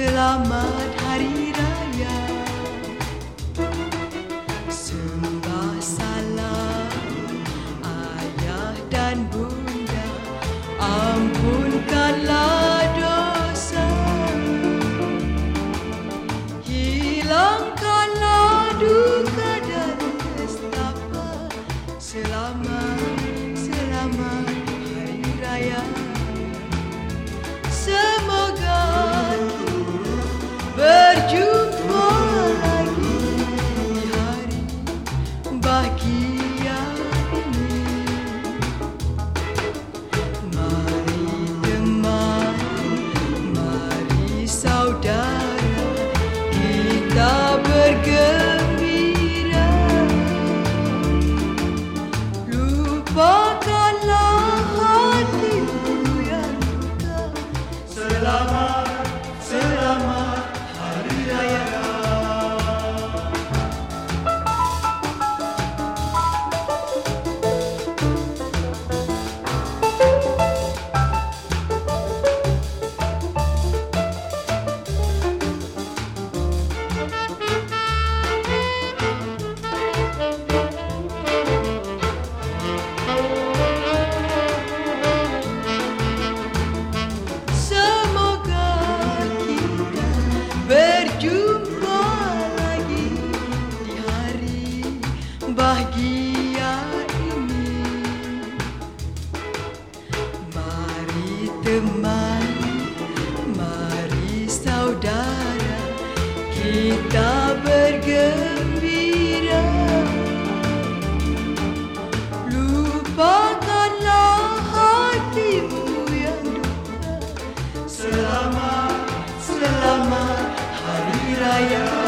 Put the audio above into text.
Selamat Hari Raya. Sembah salam Ayah dan Bunda. Ampunkanlah dosa. Hilangkanlah duka dan nestapa Selamat, selamat Hari Raya. Bakalah hatiku yang tak selamat teman, mari saudara Kita bergembira. Lupakanlah hatimu yang duka Selamat, selamat Hari Raya